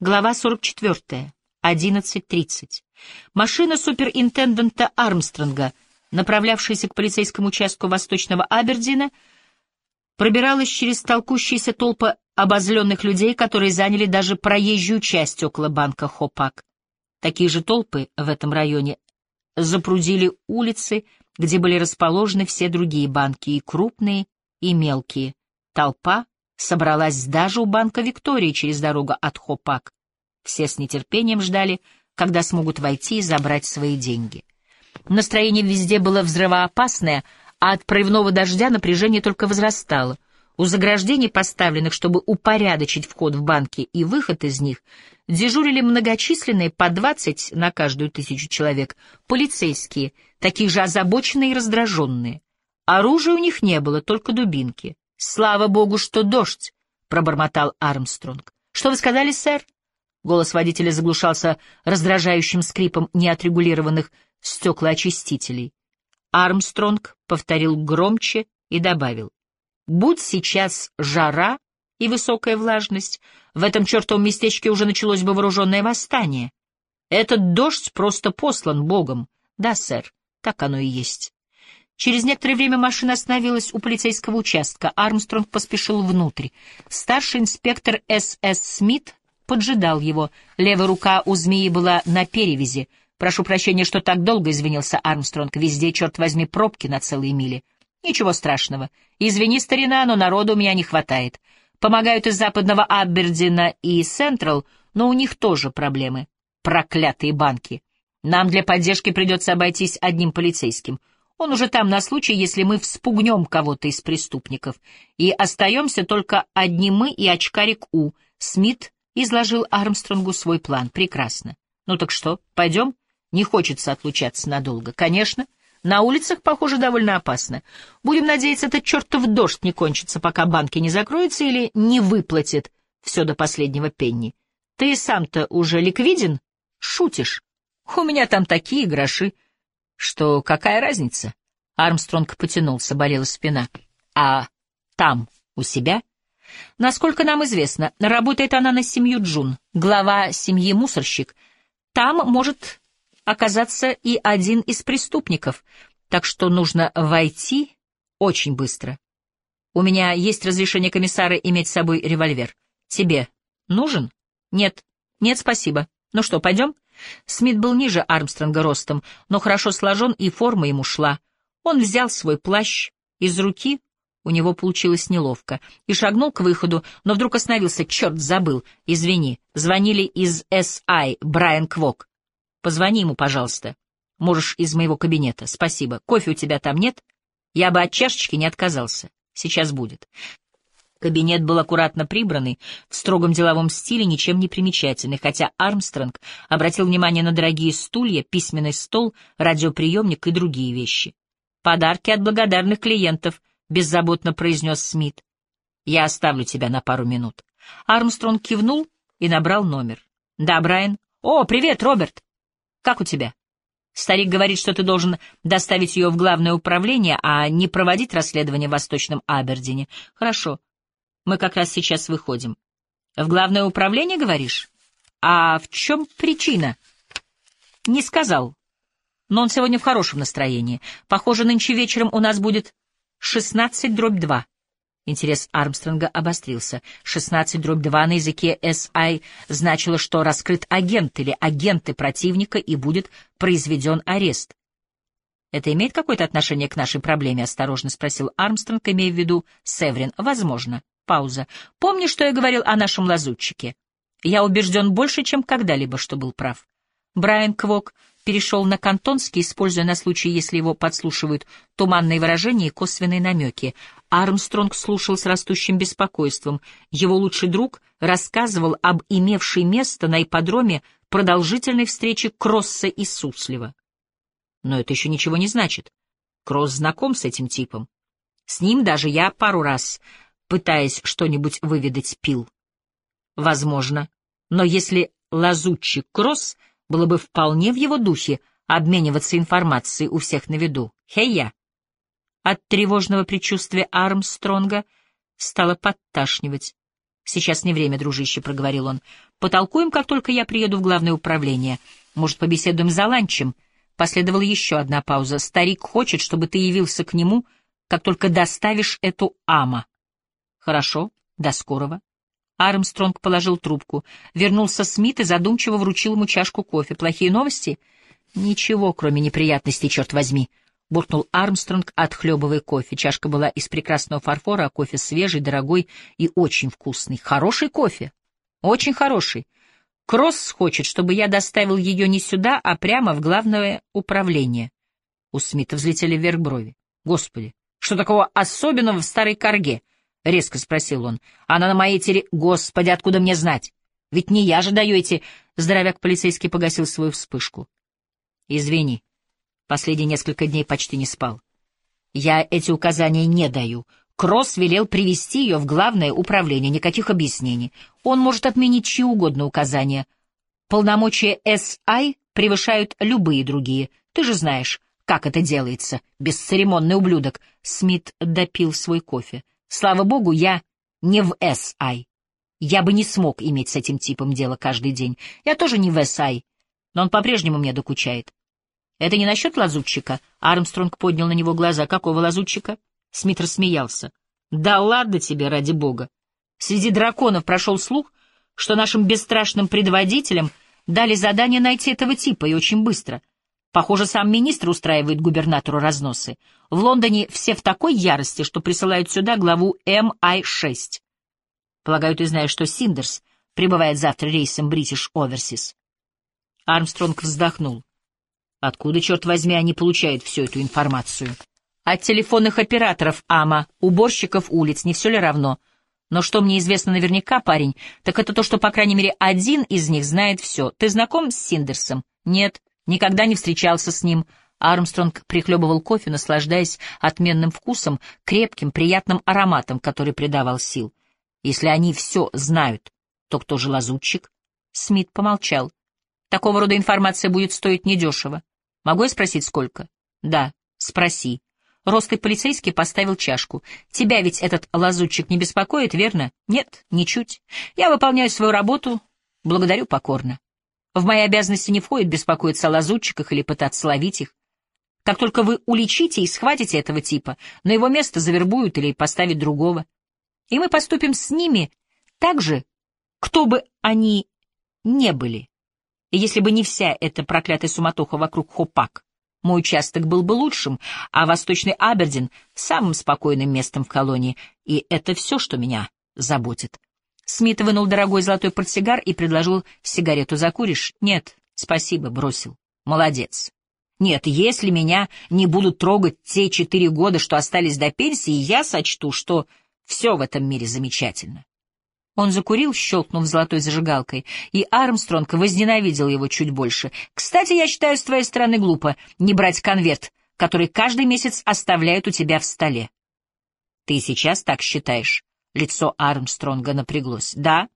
Глава 44. 11.30. Машина суперинтендента Армстронга, направлявшаяся к полицейскому участку восточного Абердина, пробиралась через толкущиеся толпы обозленных людей, которые заняли даже проезжую часть около банка Хопак. Такие же толпы в этом районе запрудили улицы, где были расположены все другие банки, и крупные, и мелкие. Толпа собралась даже у банка Виктории через дорогу от Хопак. Все с нетерпением ждали, когда смогут войти и забрать свои деньги. Настроение везде было взрывоопасное, а от проливного дождя напряжение только возрастало. У заграждений, поставленных, чтобы упорядочить вход в банки и выход из них, дежурили многочисленные, по двадцать на каждую тысячу человек, полицейские, такие же озабоченные и раздраженные. Оружия у них не было, только дубинки. «Слава богу, что дождь!» — пробормотал Армстронг. «Что вы сказали, сэр?» Голос водителя заглушался раздражающим скрипом неотрегулированных стеклоочистителей. Армстронг повторил громче и добавил. «Будь сейчас жара и высокая влажность, в этом чертовом местечке уже началось бы вооруженное восстание. Этот дождь просто послан Богом. Да, сэр, так оно и есть». Через некоторое время машина остановилась у полицейского участка. Армстронг поспешил внутрь. Старший инспектор С.С. Смит поджидал его. Левая рука у змеи была на перевязи. «Прошу прощения, что так долго», — извинился Армстронг. «Везде, черт возьми, пробки на целые мили». «Ничего страшного. Извини, старина, но народу у меня не хватает. Помогают из западного Абердина и Централ, но у них тоже проблемы. Проклятые банки. Нам для поддержки придется обойтись одним полицейским». Он уже там на случай, если мы вспугнем кого-то из преступников. И остаемся только одни мы и очкарик У. Смит изложил Армстронгу свой план. Прекрасно. Ну так что, пойдем? Не хочется отлучаться надолго. Конечно. На улицах, похоже, довольно опасно. Будем надеяться, этот чертов дождь не кончится, пока банки не закроются или не выплатит все до последнего пенни. Ты сам-то уже ликвиден? Шутишь. У меня там такие гроши что какая разница? Армстронг потянулся, болела спина. А там, у себя? Насколько нам известно, работает она на семью Джун, глава семьи мусорщик. Там может оказаться и один из преступников, так что нужно войти очень быстро. У меня есть разрешение комиссара иметь с собой револьвер. Тебе нужен? Нет. Нет, спасибо. Ну что, пойдем? Смит был ниже Армстронга ростом, но хорошо сложен, и форма ему шла. Он взял свой плащ из руки, у него получилось неловко, и шагнул к выходу, но вдруг остановился. Черт, забыл. Извини. Звонили из С.I. Брайан Квок. Позвони ему, пожалуйста. Можешь из моего кабинета. Спасибо. Кофе у тебя там нет? Я бы от чашечки не отказался. Сейчас будет. Кабинет был аккуратно прибранный, в строгом деловом стиле, ничем не примечательный, хотя Армстронг обратил внимание на дорогие стулья, письменный стол, радиоприемник и другие вещи. «Подарки от благодарных клиентов», — беззаботно произнес Смит. «Я оставлю тебя на пару минут». Армстронг кивнул и набрал номер. «Да, Брайан». «О, привет, Роберт! Как у тебя?» Старик говорит, что ты должен доставить ее в главное управление, а не проводить расследование в Восточном Абердине. Хорошо. Мы как раз сейчас выходим. В главное управление, говоришь? А в чем причина? Не сказал. Но он сегодня в хорошем настроении. Похоже, нынче вечером у нас будет шестнадцать дробь два. Интерес Армстронга обострился. Шестнадцать дробь два на языке SI значило, что раскрыт агент или агенты противника и будет произведен арест. «Это имеет какое-то отношение к нашей проблеме?» — осторожно спросил Армстронг, имея в виду Севрин. «Возможно». Пауза. «Помни, что я говорил о нашем лазутчике? Я убежден больше, чем когда-либо, что был прав». Брайан Квок перешел на кантонский, используя на случай, если его подслушивают туманные выражения и косвенные намеки. Армстронг слушал с растущим беспокойством. Его лучший друг рассказывал об имевшей место на ипподроме продолжительной встрече Кросса и Суслива. Но это еще ничего не значит. Кросс знаком с этим типом. С ним даже я пару раз пытаясь что-нибудь выведать, пил. Возможно. Но если лазутчик Кросс, было бы вполне в его духе обмениваться информацией у всех на виду. Хей-я! От тревожного предчувствия Армстронга стало подташнивать. «Сейчас не время, дружище», — проговорил он. «Потолкуем, как только я приеду в главное управление. Может, побеседуем за ланчем?» Последовала еще одна пауза. «Старик хочет, чтобы ты явился к нему, как только доставишь эту ама». «Хорошо, до скорого». Армстронг положил трубку. Вернулся Смит и задумчиво вручил ему чашку кофе. «Плохие новости?» «Ничего, кроме неприятностей, черт возьми», — буркнул Армстронг, отхлебывая кофе. Чашка была из прекрасного фарфора, а кофе свежий, дорогой и очень вкусный. Хороший кофе. Очень хороший. Кросс хочет, чтобы я доставил ее не сюда, а прямо в главное управление. У Смита взлетели вверх брови. Господи, что такого особенного в старой корге? — резко спросил он. Она на моей тере... Господи, откуда мне знать? Ведь не я же даю эти... Здоровяк полицейский погасил свою вспышку. Извини, Последние несколько дней почти не спал. Я эти указания не даю. Кросс велел привести ее в главное управление, никаких объяснений. Он может отменить чьи угодно указания. Полномочия САИ превышают любые другие. Ты же знаешь, как это делается, бесцеремонный ублюдок. Смит допил свой кофе. Слава богу, я не в САИ. Я бы не смог иметь с этим типом дело каждый день. Я тоже не в САИ, но он по-прежнему мне докучает. Это не насчет лазутчика? Армстронг поднял на него глаза. Какого лазутчика? Смит рассмеялся. Да ладно тебе, ради бога. Среди драконов прошел слух, что нашим бесстрашным предводителям дали задание найти этого типа, и очень быстро. Похоже, сам министр устраивает губернатору разносы. В Лондоне все в такой ярости, что присылают сюда главу МИ-6. Полагаю, ты знаешь, что Синдерс прибывает завтра рейсом British Overseas. Армстронг вздохнул. Откуда, черт возьми, они получают всю эту информацию? От телефонных операторов АМА, уборщиков улиц, не все ли равно? Но что мне известно наверняка, парень, так это то, что, по крайней мере, один из них знает все. Ты знаком с Синдерсом? Нет, никогда не встречался с ним. Армстронг прихлебывал кофе, наслаждаясь отменным вкусом, крепким, приятным ароматом, который придавал сил. Если они все знают, то кто же лазутчик? Смит помолчал. Такого рода информация будет стоить недешево. Могу я спросить, сколько? Да, спроси. Ростый полицейский поставил чашку. Тебя ведь этот лазутчик не беспокоит, верно? Нет, ничуть. Я выполняю свою работу, благодарю покорно. В мои обязанности не входит беспокоиться о лазутчиках или пытаться ловить их. Как только вы уличите и схватите этого типа, на его место завербуют или поставят другого. И мы поступим с ними так же, кто бы они не были. И если бы не вся эта проклятая суматоха вокруг Хопак, мой участок был бы лучшим, а Восточный Абердин — самым спокойным местом в колонии, и это все, что меня заботит. Смит вынул дорогой золотой портсигар и предложил сигарету. «Закуришь?» «Нет, спасибо», — бросил. «Молодец». «Нет, если меня не будут трогать те четыре года, что остались до пенсии, я сочту, что все в этом мире замечательно». Он закурил, щелкнув золотой зажигалкой, и Армстронг возненавидел его чуть больше. «Кстати, я считаю с твоей стороны глупо не брать конверт, который каждый месяц оставляют у тебя в столе». «Ты сейчас так считаешь?» Лицо Армстронга напряглось. «Да.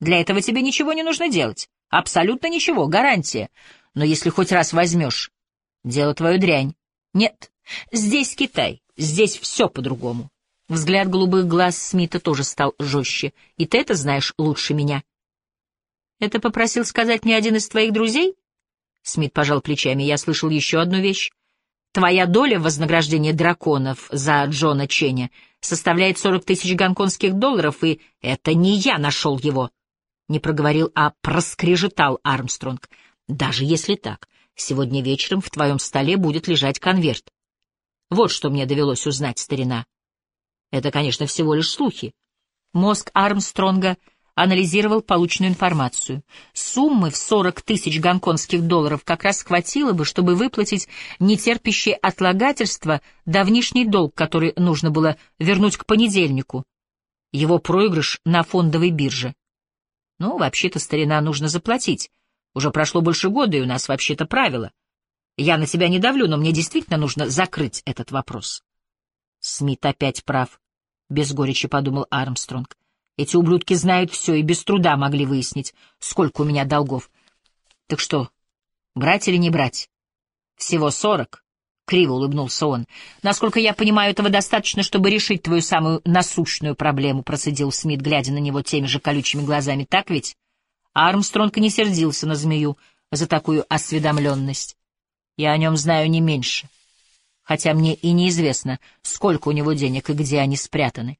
Для этого тебе ничего не нужно делать. Абсолютно ничего, гарантия. Но если хоть раз возьмешь, дело твою дрянь. Нет, здесь Китай, здесь все по-другому. Взгляд голубых глаз Смита тоже стал жестче. «И ты это знаешь лучше меня». «Это попросил сказать мне один из твоих друзей?» Смит пожал плечами. «Я слышал еще одну вещь. Твоя доля в вознаграждении драконов за Джона Ченя составляет сорок тысяч гонконгских долларов, и это не я нашел его». Не проговорил, а проскрежетал Армстронг. «Даже если так, сегодня вечером в твоем столе будет лежать конверт. Вот что мне довелось узнать, старина. Это, конечно, всего лишь слухи. Мозг Армстронга анализировал полученную информацию. Суммы в 40 тысяч гонконгских долларов как раз хватило бы, чтобы выплатить нетерпящее отлагательство давнишний долг, который нужно было вернуть к понедельнику. Его проигрыш на фондовой бирже. Ну, вообще-то, старина, нужно заплатить. Уже прошло больше года, и у нас вообще-то правило. Я на тебя не давлю, но мне действительно нужно закрыть этот вопрос. Смит опять прав. — без горечи подумал Армстронг. «Эти ублюдки знают все и без труда могли выяснить, сколько у меня долгов. Так что, брать или не брать? Всего сорок. — криво улыбнулся он. «Насколько я понимаю, этого достаточно, чтобы решить твою самую насущную проблему», — процедил Смит, глядя на него теми же колючими глазами. «Так ведь?» Армстронг не сердился на змею за такую осведомленность. «Я о нем знаю не меньше, хотя мне и неизвестно, сколько у него денег и где они спрятаны.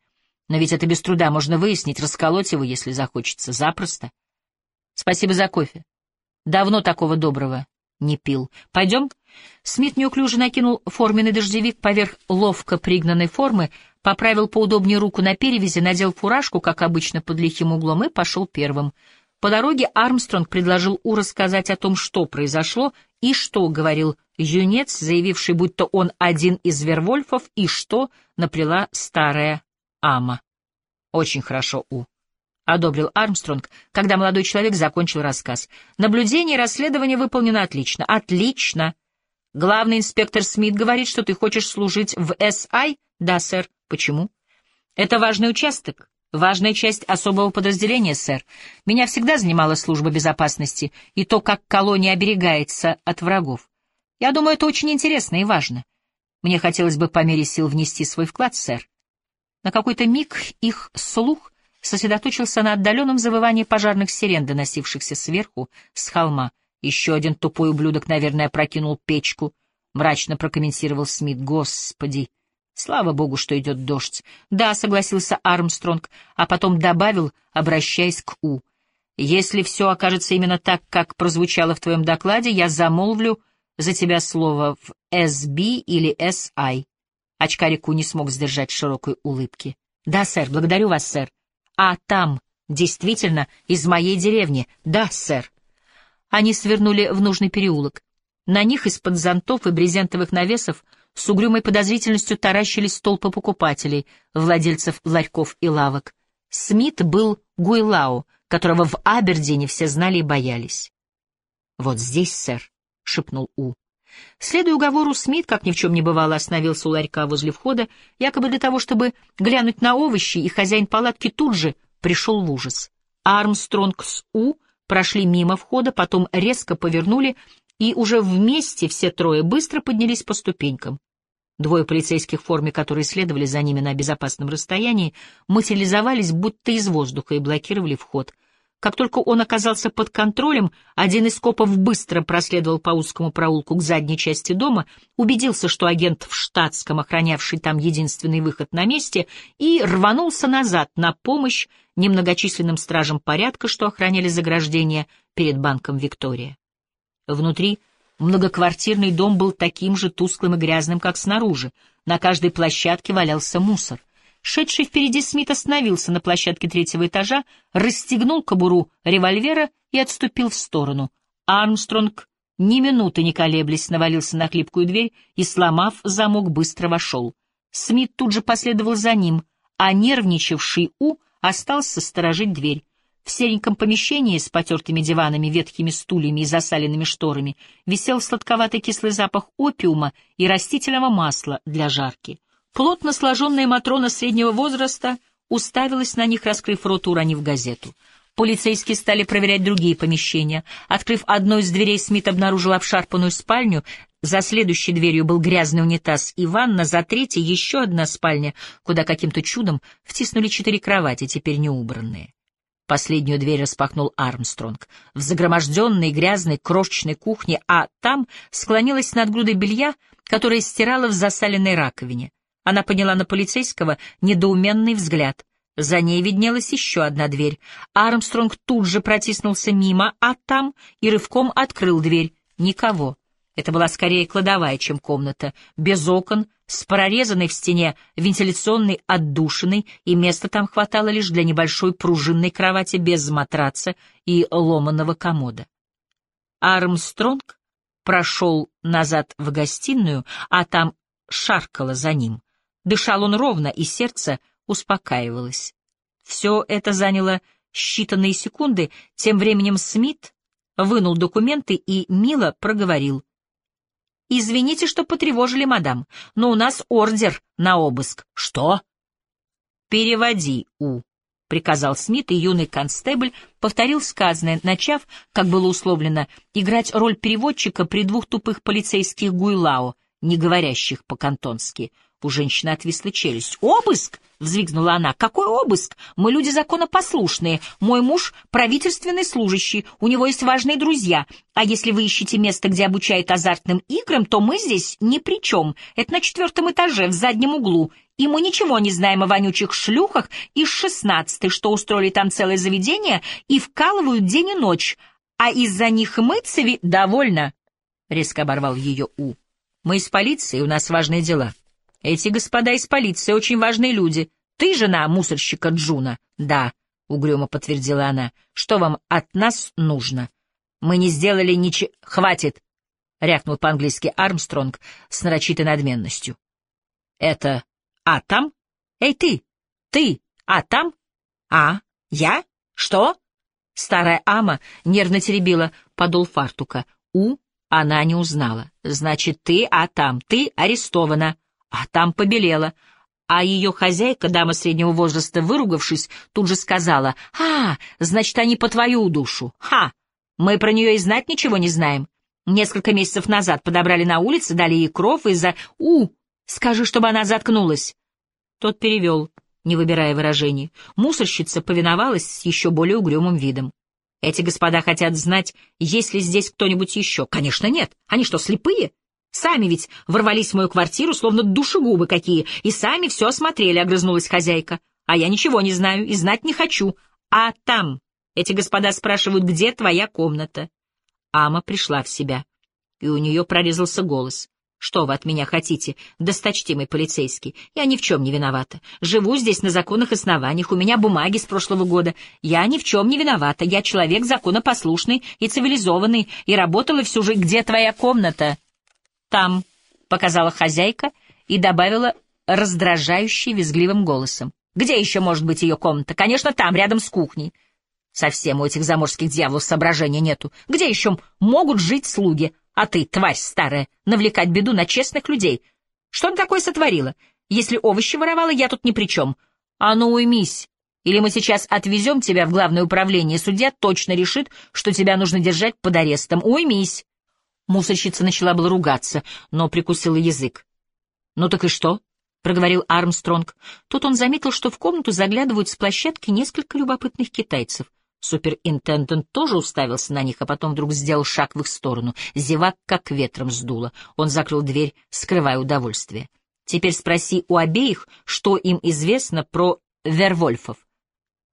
Но ведь это без труда можно выяснить, расколоть его, если захочется, запросто. Спасибо за кофе. Давно такого доброго не пил. Пойдем?» Смит неуклюже накинул форменный дождевик поверх ловко пригнанной формы, поправил поудобнее руку на перевязи, надел фуражку, как обычно, под лихим углом, и пошел первым. По дороге Армстронг предложил У рассказать о том, что произошло, и что, говорил юнец, заявивший, будто он один из Вервольфов, и что наплела старая Ама. «Очень хорошо, У», — одобрил Армстронг, когда молодой человек закончил рассказ. «Наблюдение и расследование выполнено отлично. Отлично!» Главный инспектор Смит говорит, что ты хочешь служить в САИ? Да, сэр. Почему? Это важный участок, важная часть особого подразделения, сэр. Меня всегда занимала служба безопасности и то, как колония оберегается от врагов. Я думаю, это очень интересно и важно. Мне хотелось бы по мере сил внести свой вклад, сэр. На какой-то миг их слух сосредоточился на отдаленном завывании пожарных сирен, доносившихся сверху, с холма. Еще один тупой ублюдок, наверное, прокинул печку, — мрачно прокомментировал Смит. Господи! Слава богу, что идет дождь. Да, согласился Армстронг, а потом добавил, обращаясь к У. Если все окажется именно так, как прозвучало в твоем докладе, я замолвлю за тебя слово в СБ или СИ. Очкарик У не смог сдержать широкой улыбки. Да, сэр, благодарю вас, сэр. А там, действительно, из моей деревни. Да, сэр. Они свернули в нужный переулок. На них из-под зонтов и брезентовых навесов с угрюмой подозрительностью таращились толпы покупателей, владельцев ларьков и лавок. Смит был Гуйлау, которого в Абердине все знали и боялись. «Вот здесь, сэр», — шепнул У. Следуя уговору, Смит, как ни в чем не бывало, остановился у ларька возле входа, якобы для того, чтобы глянуть на овощи, и хозяин палатки тут же пришел в ужас. Армстронг с У прошли мимо входа, потом резко повернули, и уже вместе все трое быстро поднялись по ступенькам. Двое полицейских в форме, которые следовали за ними на безопасном расстоянии, материализовались будто из воздуха и блокировали вход. Как только он оказался под контролем, один из копов быстро проследовал по узкому проулку к задней части дома, убедился, что агент в штатском, охранявший там единственный выход на месте, и рванулся назад на помощь немногочисленным стражам порядка, что охраняли заграждение перед банком «Виктория». Внутри многоквартирный дом был таким же тусклым и грязным, как снаружи. На каждой площадке валялся мусор. Шедший впереди Смит остановился на площадке третьего этажа, расстегнул кобуру револьвера и отступил в сторону. Армстронг, ни минуты не колеблясь, навалился на хлипкую дверь и, сломав замок, быстро вошел. Смит тут же последовал за ним, а нервничавший У остался сторожить дверь. В сереньком помещении с потертыми диванами, ветхими стульями и засаленными шторами висел сладковатый кислый запах опиума и растительного масла для жарки. Плотно сложенная Матрона среднего возраста уставилась на них, раскрыв рот, уронив газету. Полицейские стали проверять другие помещения. Открыв одну из дверей, Смит обнаружил обшарпанную спальню. За следующей дверью был грязный унитаз и ванна, за третьей еще одна спальня, куда каким-то чудом втиснули четыре кровати, теперь не убранные. Последнюю дверь распахнул Армстронг. В загроможденной грязной крошечной кухне, а там склонилась над грудой белья, которая стирала в засаленной раковине. Она поняла на полицейского недоуменный взгляд. За ней виднелась еще одна дверь. Армстронг тут же протиснулся мимо, а там и рывком открыл дверь. Никого. Это была скорее кладовая, чем комната, без окон, с прорезанной в стене вентиляционной отдушиной, и места там хватало лишь для небольшой пружинной кровати без матраца и ломаного комода. Армстронг прошел назад в гостиную, а там шаркало за ним. Дышал он ровно, и сердце успокаивалось. Все это заняло считанные секунды, тем временем Смит вынул документы и мило проговорил. «Извините, что потревожили, мадам, но у нас ордер на обыск». «Что?» «Переводи, У», — приказал Смит, и юный констебль повторил сказанное, начав, как было условлено, играть роль переводчика при двух тупых полицейских Гуйлао, не говорящих по-кантонски. У женщины отвисла челюсть. «Обыск!» — взвигнула она. «Какой обыск? Мы люди законопослушные. Мой муж — правительственный служащий. У него есть важные друзья. А если вы ищете место, где обучают азартным играм, то мы здесь ни при чем. Это на четвертом этаже, в заднем углу. И мы ничего не знаем о вонючих шлюхах из шестнадцатой, что устроили там целое заведение и вкалывают день и ночь. А из-за них мыться ви... «Довольно!» — резко оборвал ее У. «Мы из полиции, у нас важные дела». Эти господа из полиции очень важные люди. Ты жена мусорщика Джуна? Да, угрюмо подтвердила она. Что вам от нас нужно? Мы не сделали ничего. Хватит, рявкнул по-английски Армстронг с нарочитой надменностью. Это а там? Эй ты, ты, а там? А, я? Что? Старая Ама нервно теребила подол фартука. У она не узнала. Значит, ты, а там, ты арестована а там побелела. А ее хозяйка, дама среднего возраста, выругавшись, тут же сказала, «А, значит, они по твою душу. Ха! Мы про нее и знать ничего не знаем. Несколько месяцев назад подобрали на улице, дали ей кров из-за... У! Скажи, чтобы она заткнулась!» Тот перевел, не выбирая выражений. Мусорщица повиновалась с еще более угрюмым видом. «Эти господа хотят знать, есть ли здесь кто-нибудь еще. Конечно, нет. Они что, слепые?» Сами ведь ворвались в мою квартиру, словно душегубы какие, и сами все осмотрели, — огрызнулась хозяйка. А я ничего не знаю и знать не хочу. А там эти господа спрашивают, где твоя комната. Ама пришла в себя, и у нее прорезался голос. «Что вы от меня хотите, досточтимый полицейский? Я ни в чем не виновата. Живу здесь на законных основаниях, у меня бумаги с прошлого года. Я ни в чем не виновата. Я человек законопослушный и цивилизованный, и работала всю жизнь. Где твоя комната?» Там», — показала хозяйка и добавила раздражающе визгливым голосом. «Где еще может быть ее комната? Конечно, там, рядом с кухней. Совсем у этих заморских дьяволов соображения нету. Где еще могут жить слуги? А ты, тварь старая, навлекать беду на честных людей. Что ты такое сотворила? Если овощи воровала, я тут ни при чем. А ну уймись, или мы сейчас отвезем тебя в главное управление, судья точно решит, что тебя нужно держать под арестом. Уймись. Мусорщица начала было ругаться, но прикусила язык. «Ну так и что?» — проговорил Армстронг. Тут он заметил, что в комнату заглядывают с площадки несколько любопытных китайцев. Суперинтендент тоже уставился на них, а потом вдруг сделал шаг в их сторону. Зевак как ветром сдуло. Он закрыл дверь, скрывая удовольствие. «Теперь спроси у обеих, что им известно про Вервольфов».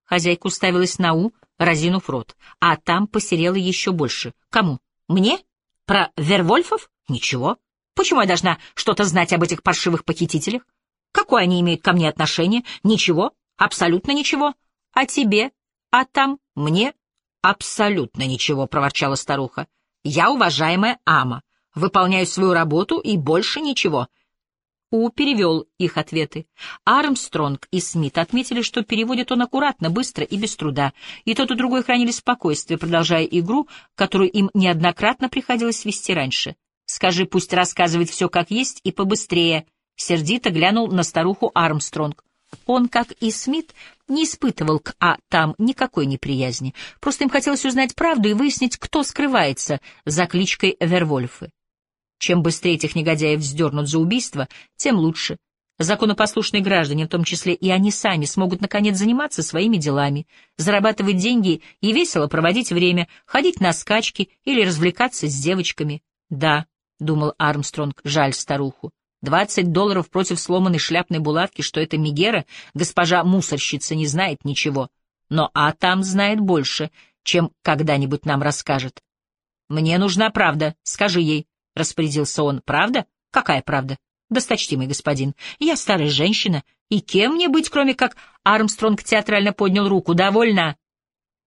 Хозяйка уставилась на У, разинув рот, а там посерела еще больше. «Кому? Мне?» Про Вервольфов? Ничего. Почему я должна что-то знать об этих паршивых похитителях? Какое они имеют ко мне отношение? Ничего. Абсолютно ничего. А тебе? А там? Мне? Абсолютно ничего, проворчала старуха. Я уважаемая Ама. Выполняю свою работу и больше ничего. У перевел их ответы. Армстронг и Смит отметили, что переводит он аккуратно, быстро и без труда, и тот и другой хранили спокойствие, продолжая игру, которую им неоднократно приходилось вести раньше. «Скажи, пусть рассказывает все как есть и побыстрее», — сердито глянул на старуху Армстронг. Он, как и Смит, не испытывал к А там никакой неприязни, просто им хотелось узнать правду и выяснить, кто скрывается за кличкой Вервольфы. Чем быстрее этих негодяев вздернут за убийство, тем лучше. Законопослушные граждане, в том числе и они сами, смогут наконец заниматься своими делами, зарабатывать деньги и весело проводить время, ходить на скачки или развлекаться с девочками. Да, — думал Армстронг, — жаль старуху. Двадцать долларов против сломанной шляпной булавки, что это Мегера, госпожа мусорщица, не знает ничего. Но А там знает больше, чем когда-нибудь нам расскажет. Мне нужна правда, скажи ей. — распорядился он. — Правда? Какая правда? Досточтимый господин, я старая женщина, и кем мне быть, кроме как... Армстронг театрально поднял руку. Довольно.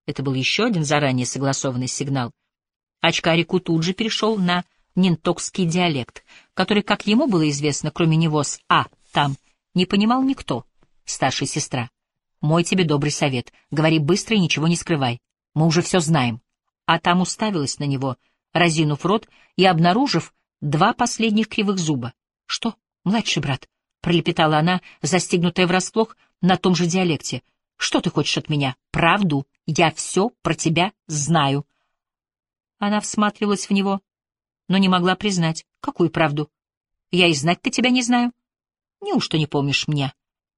Это был еще один заранее согласованный сигнал. Очкарику тут же перешел на нинтокский диалект, который, как ему было известно, кроме него с «а» там, не понимал никто. Старшая сестра. Мой тебе добрый совет. Говори быстро и ничего не скрывай. Мы уже все знаем. А там уставилась на него — разинув рот и обнаружив два последних кривых зуба. — Что, младший брат? — пролепетала она, застигнутая врасплох на том же диалекте. — Что ты хочешь от меня? Правду. Я все про тебя знаю. Она всматривалась в него, но не могла признать. Какую правду? Я и знать-то тебя не знаю. Неужто не помнишь меня?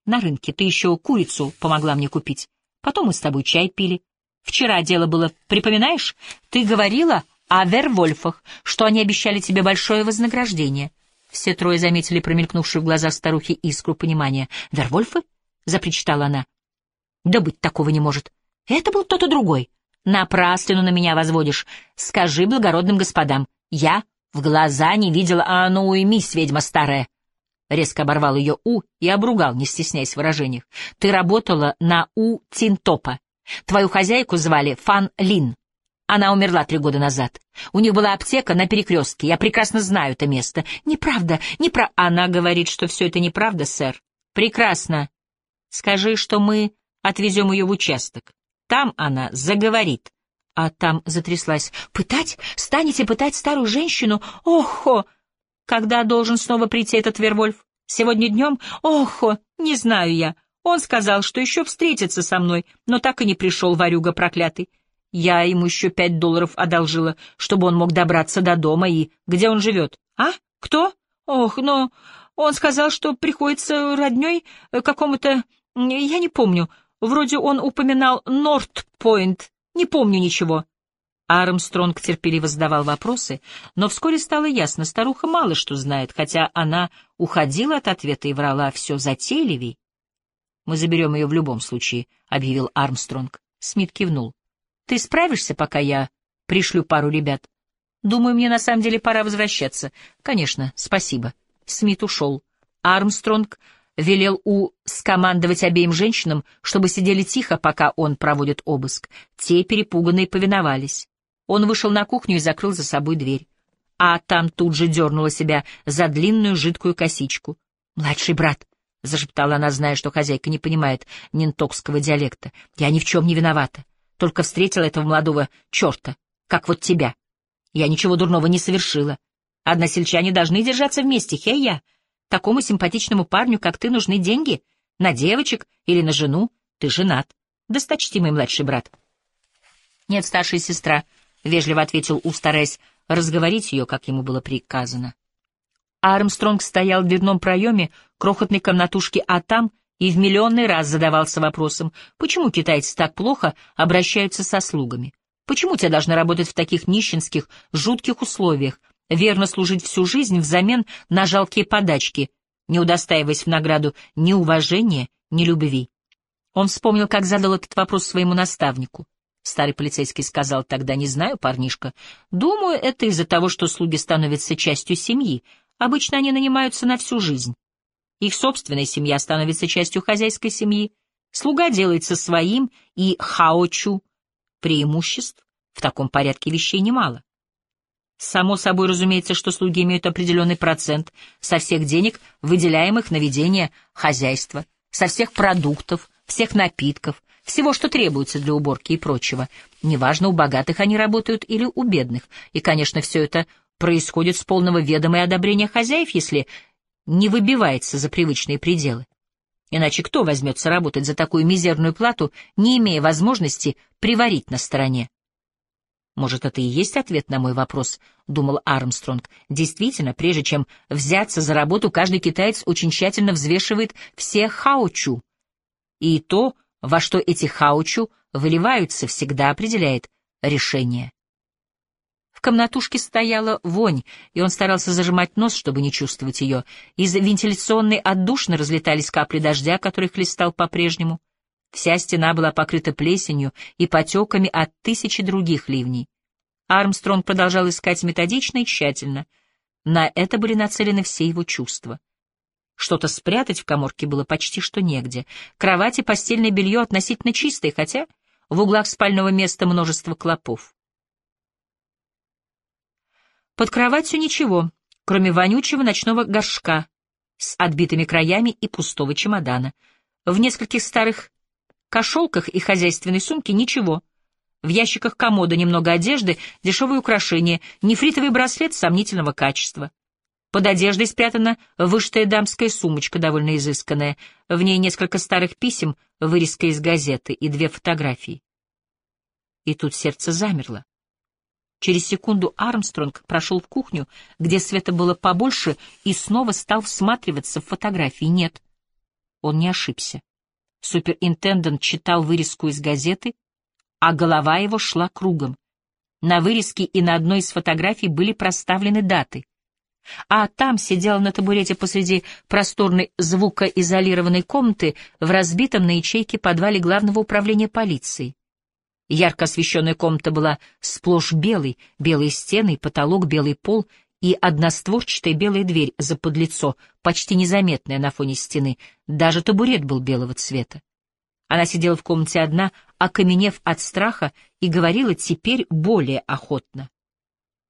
На рынке ты еще курицу помогла мне купить. Потом мы с тобой чай пили. Вчера дело было, припоминаешь? Ты говорила о Вервольфах, что они обещали тебе большое вознаграждение. Все трое заметили промелькнувшую в глазах старухи искру понимания. «Вервольфы?» — запричитала она. «Да быть такого не может. Это был кто-то другой. Напраслину на меня возводишь. Скажи благородным господам. Я в глаза не видела, а ну уймись, ведьма старая». Резко оборвал ее У и обругал, не стесняясь в выражениях. «Ты работала на У Тинтопа. Твою хозяйку звали Фан Лин. Она умерла три года назад. У них была аптека на перекрестке. Я прекрасно знаю это место. Неправда, непра... Она говорит, что все это неправда, сэр. Прекрасно. Скажи, что мы отвезем ее в участок. Там она заговорит. А там затряслась. Пытать? Станете пытать старую женщину? Охо! Когда должен снова прийти этот Вервольф? Сегодня днем? Охо! Не знаю я. Он сказал, что еще встретится со мной, но так и не пришел, ворюга проклятый. Я ему еще пять долларов одолжила, чтобы он мог добраться до дома и... Где он живет? А? Кто? Ох, но... Он сказал, что приходится родней какому-то... Я не помню. Вроде он упоминал Норт-Пойнт. Не помню ничего. Армстронг терпеливо задавал вопросы, но вскоре стало ясно, старуха мало что знает, хотя она уходила от ответа и врала все затейливей. «Мы заберем ее в любом случае», — объявил Армстронг. Смит кивнул. Ты справишься, пока я пришлю пару ребят? Думаю, мне на самом деле пора возвращаться. Конечно, спасибо. Смит ушел. Армстронг велел У скомандовать обеим женщинам, чтобы сидели тихо, пока он проводит обыск. Те, перепуганные, повиновались. Он вышел на кухню и закрыл за собой дверь. А там тут же дернула себя за длинную жидкую косичку. «Младший брат», — зашептала она, зная, что хозяйка не понимает нинтокского диалекта, — «я ни в чем не виновата. Только встретила этого молодого черта, как вот тебя. Я ничего дурного не совершила. Односельчане должны держаться вместе, хей-я. Такому симпатичному парню, как ты, нужны деньги. На девочек или на жену. Ты женат. Досточтимый младший брат. Нет, старшая сестра, — вежливо ответил У, стараясь разговорить ее, как ему было приказано. Армстронг стоял в дверном проеме крохотной комнатушки, а там и в миллионный раз задавался вопросом, почему китайцы так плохо обращаются со слугами? Почему те должны работать в таких нищенских, жутких условиях, верно служить всю жизнь взамен на жалкие подачки, не удостаиваясь в награду ни уважения, ни любви? Он вспомнил, как задал этот вопрос своему наставнику. Старый полицейский сказал тогда, не знаю, парнишка. Думаю, это из-за того, что слуги становятся частью семьи. Обычно они нанимаются на всю жизнь. Их собственная семья становится частью хозяйской семьи, слуга делается своим, и хаочу преимуществ в таком порядке вещей немало. Само собой разумеется, что слуги имеют определенный процент со всех денег, выделяемых на ведение хозяйства, со всех продуктов, всех напитков, всего, что требуется для уборки и прочего. Неважно, у богатых они работают или у бедных. И, конечно, все это происходит с полного ведома и одобрения хозяев, если не выбивается за привычные пределы. Иначе кто возьмется работать за такую мизерную плату, не имея возможности приварить на стороне? Может, это и есть ответ на мой вопрос, — думал Армстронг. Действительно, прежде чем взяться за работу, каждый китаец очень тщательно взвешивает все хаочу. И то, во что эти хаочу выливаются, всегда определяет решение. В комнатушке стояла вонь, и он старался зажимать нос, чтобы не чувствовать ее. Из вентиляционной отдушины разлетались капли дождя, который хлестал по-прежнему. Вся стена была покрыта плесенью и потеками от тысячи других ливней. Армстронг продолжал искать методично и тщательно. На это были нацелены все его чувства. Что-то спрятать в коморке было почти что негде. Кровать и постельное белье относительно чистые, хотя в углах спального места множество клопов. Под кроватью ничего, кроме вонючего ночного горшка с отбитыми краями и пустого чемодана. В нескольких старых кошелках и хозяйственной сумке ничего. В ящиках комода немного одежды, дешевые украшения, нефритовый браслет сомнительного качества. Под одеждой спрятана вышитая дамская сумочка, довольно изысканная. В ней несколько старых писем, вырезка из газеты и две фотографии. И тут сердце замерло. Через секунду Армстронг прошел в кухню, где света было побольше, и снова стал всматриваться в фотографии. Нет, он не ошибся. Суперинтендант читал вырезку из газеты, а голова его шла кругом. На вырезке и на одной из фотографий были проставлены даты. А там сидел на табурете посреди просторной звукоизолированной комнаты в разбитом на ячейке подвале главного управления полиции. Ярко освещенная комната была сплошь белой, белые стены, потолок, белый пол и одностворчатая белая дверь за подлицо, почти незаметная на фоне стены. Даже табурет был белого цвета. Она сидела в комнате одна, окаменев от страха, и говорила теперь более охотно.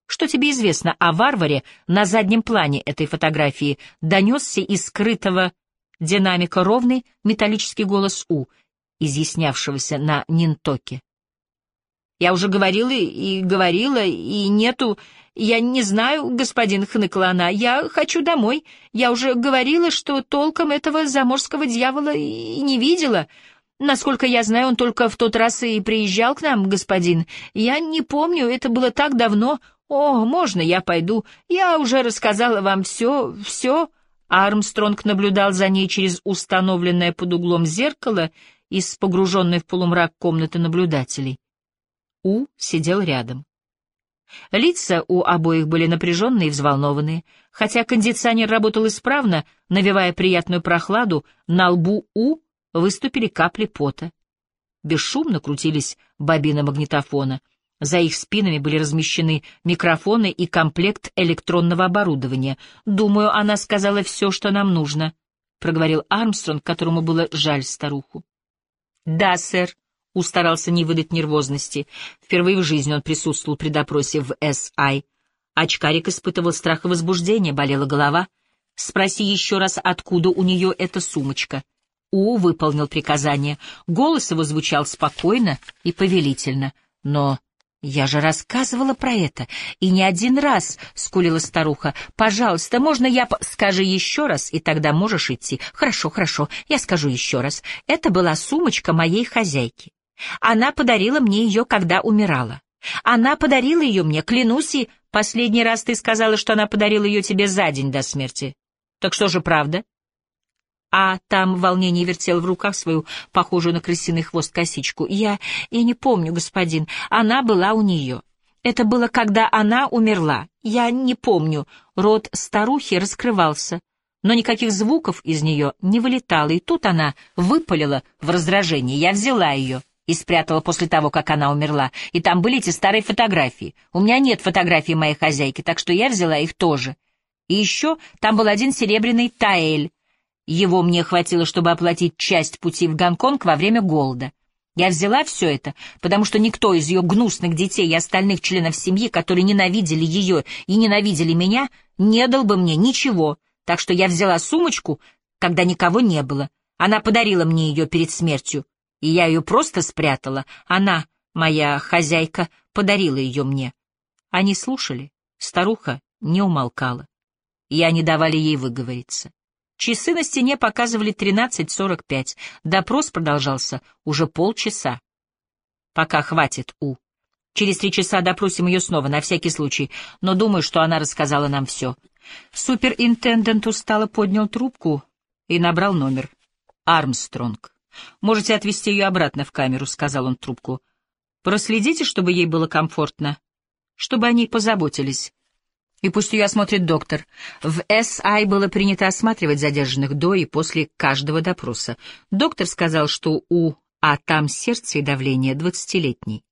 «Что тебе известно о варваре на заднем плане этой фотографии?» Донесся из скрытого динамика ровный металлический голос У, изъяснявшегося на Нинтоке. Я уже говорила и говорила, и нету... Я не знаю, господин хныкла она, я хочу домой. Я уже говорила, что толком этого заморского дьявола и не видела. Насколько я знаю, он только в тот раз и приезжал к нам, господин. Я не помню, это было так давно. О, можно я пойду? Я уже рассказала вам все, все. Армстронг наблюдал за ней через установленное под углом зеркало из погруженной в полумрак комнаты наблюдателей. У сидел рядом. Лица у обоих были напряженные и взволнованные, хотя кондиционер работал исправно, навевая приятную прохладу, на лбу У выступили капли пота. Бесшумно крутились бобины магнитофона. За их спинами были размещены микрофоны и комплект электронного оборудования. «Думаю, она сказала все, что нам нужно», — проговорил Армстронг, которому было жаль старуху. «Да, сэр», устарался не выдать нервозности. Впервые в жизни он присутствовал при допросе в С.I. Очкарик испытывал страх и возбуждение, болела голова. «Спроси еще раз, откуда у нее эта сумочка». У выполнил приказание. Голос его звучал спокойно и повелительно. «Но я же рассказывала про это, и не один раз», — скулила старуха. «Пожалуйста, можно я...» «Скажи еще раз, и тогда можешь идти». «Хорошо, хорошо, я скажу еще раз. Это была сумочка моей хозяйки. Она подарила мне ее, когда умирала. Она подарила ее мне, клянусь, и последний раз ты сказала, что она подарила ее тебе за день до смерти. Так что же правда? А там в волнении вертел в руках свою, похожую на крысиный хвост, косичку. Я... я не помню, господин. Она была у нее. Это было, когда она умерла. Я не помню. Рот старухи раскрывался, но никаких звуков из нее не вылетало, и тут она выпалила в раздражении. Я взяла ее и спрятала после того, как она умерла. И там были эти старые фотографии. У меня нет фотографий моей хозяйки, так что я взяла их тоже. И еще там был один серебряный таэль. Его мне хватило, чтобы оплатить часть пути в Гонконг во время голода. Я взяла все это, потому что никто из ее гнусных детей и остальных членов семьи, которые ненавидели ее и ненавидели меня, не дал бы мне ничего. Так что я взяла сумочку, когда никого не было. Она подарила мне ее перед смертью и я ее просто спрятала. Она, моя хозяйка, подарила ее мне. Они слушали, старуха не умолкала. Я не давали ей выговориться. Часы на стене показывали 13.45. Допрос продолжался уже полчаса. Пока хватит, У. Через три часа допросим ее снова, на всякий случай, но думаю, что она рассказала нам все. Суперинтендент устало поднял трубку и набрал номер. Армстронг. «Можете отвезти ее обратно в камеру», — сказал он трубку. «Проследите, чтобы ей было комфортно, чтобы о ней позаботились. И пусть ее осмотрит доктор. В САИ было принято осматривать задержанных до и после каждого допроса. Доктор сказал, что у А там сердце и давление двадцатилетний.